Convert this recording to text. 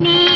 me.